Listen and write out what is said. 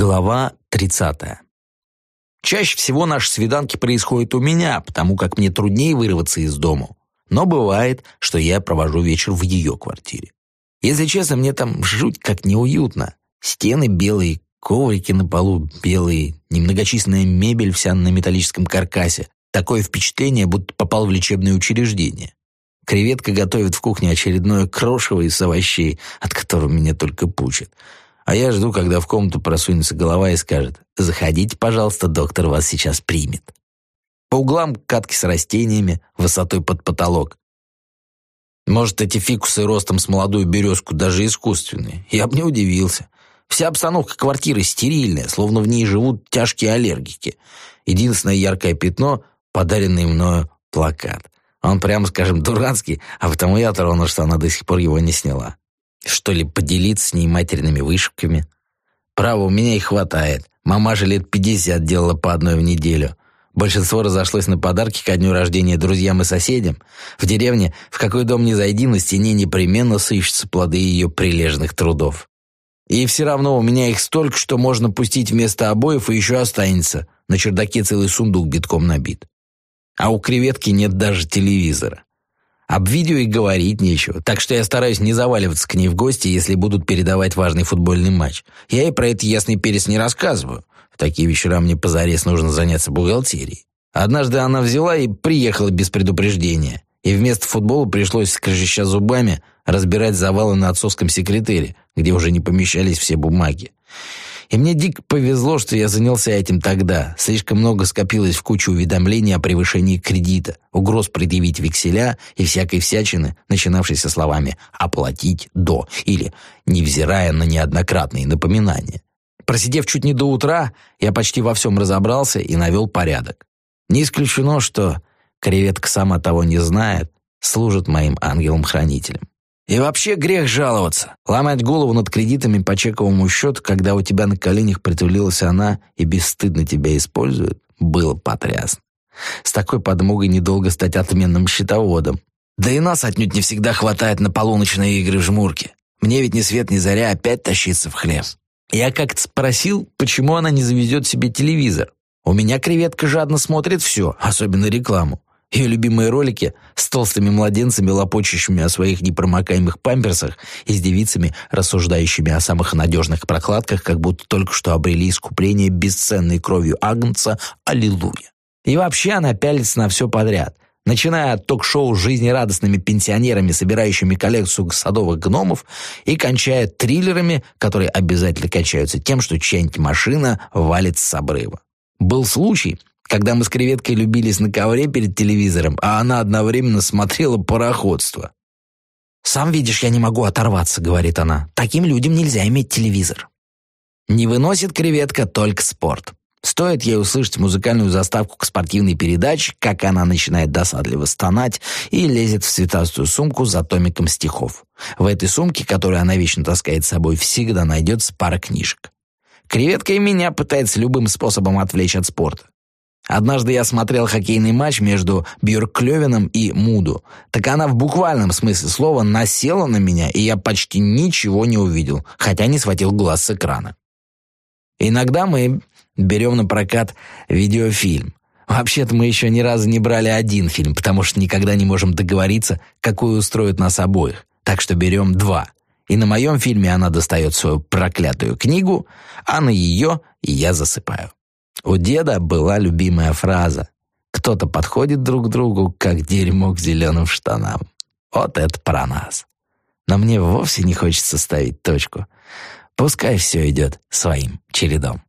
Глава 30. Чаще всего наши свиданки происходят у меня, потому как мне труднее вырваться из дому. Но бывает, что я провожу вечер в ее квартире. Если честно, мне там жуть как неуютно. Стены белые, коврики на полу белые, немногочисленная мебель вся на металлическом каркасе. Такое впечатление, будто попал в лечебное учреждение. Креветка готовит в кухне очередное крошево из овощей, от которого меня только пучит. А я жду, когда в комнату просунется голова и скажет «Заходите, пожалуйста, доктор вас сейчас примет». По углам катки с растениями, высотой под потолок. Может, эти фикусы ростом с молодую березку даже искусственные. Я бы не удивился. Вся обстановка квартиры стерильная, словно в ней живут тяжкие аллергики. Единственное яркое пятно — подаренный мною плакат. Он, прямо скажем, дурацкий, а потому я тронул, что она до сих пор его не сняла. Что ли, поделиться с ней матерными вышивками? Право, у меня их хватает. Мама же лет пятьдесят делала по одной в неделю. Большинство разошлось на подарки ко дню рождения друзьям и соседям. В деревне, в какой дом ни зайди, на стене непременно сыщутся плоды ее прилежных трудов. И все равно у меня их столько, что можно пустить вместо обоев и еще останется. На чердаке целый сундук битком набит. А у креветки нет даже телевизора. Об видео и говорить нечего, так что я стараюсь не заваливаться к ней в гости, если будут передавать важный футбольный матч. Я ей про это ясный перец не рассказываю. В такие вечера мне позарез нужно заняться бухгалтерией. Однажды она взяла и приехала без предупреждения. И вместо футбола пришлось, скрежеща зубами, разбирать завалы на отцовском секретаре, где уже не помещались все бумаги. И мне дико повезло, что я занялся этим тогда. Слишком много скопилось в кучу уведомлений о превышении кредита, угроз предъявить векселя и всякой всячины, начинавшейся словами «оплатить до» или «невзирая на неоднократные напоминания». Просидев чуть не до утра, я почти во всем разобрался и навел порядок. Не исключено, что креветка, сама того не знает, служит моим ангелом-хранителем. И вообще грех жаловаться. Ломать голову над кредитами по чековому счету, когда у тебя на коленях притулилась она и бесстыдно тебя использует, было потрясно. С такой подмогой недолго стать отменным счетоводом. Да и нас отнюдь не всегда хватает на полуночные игры в жмурки. Мне ведь ни свет ни заря опять тащиться в хлеб. Я как-то спросил, почему она не завезет себе телевизор. У меня креветка жадно смотрит все, особенно рекламу. Ее любимые ролики с толстыми младенцами, лопочущими о своих непромокаемых памперсах, и с девицами, рассуждающими о самых надежных прокладках, как будто только что обрели искупление бесценной кровью Агнца «Аллилуйя». И вообще она пялится на все подряд, начиная от ток-шоу с жизнерадостными пенсионерами, собирающими коллекцию садовых гномов, и кончая триллерами, которые обязательно кончаются тем, что чья-нибудь машина валит с обрыва. Был случай, когда мы с креветкой любились на ковре перед телевизором, а она одновременно смотрела пароходство. «Сам видишь, я не могу оторваться», — говорит она. «Таким людям нельзя иметь телевизор». Не выносит креветка только спорт. Стоит ей услышать музыкальную заставку к спортивной передаче, как она начинает досадливо стонать и лезет в цветастую сумку за томиком стихов. В этой сумке, которую она вечно таскает с собой, всегда найдется пара книжек. Креветка и меня пытается любым способом отвлечь от спорта. Однажды я смотрел хоккейный матч между Бьорклёвеном и Муду. Так она в буквальном смысле слова насела на меня, и я почти ничего не увидел, хотя не схватил глаз с экрана. Иногда мы берем на прокат видеофильм. Вообще-то мы еще ни разу не брали один фильм, потому что никогда не можем договориться, какой устроит нас обоих. Так что берем два. И на моем фильме она достает свою проклятую книгу, а на ее я засыпаю. У деда была любимая фраза «Кто-то подходит друг к другу, как дерьмо к зеленым штанам». Вот это про нас. Но мне вовсе не хочется ставить точку. Пускай все идет своим чередом.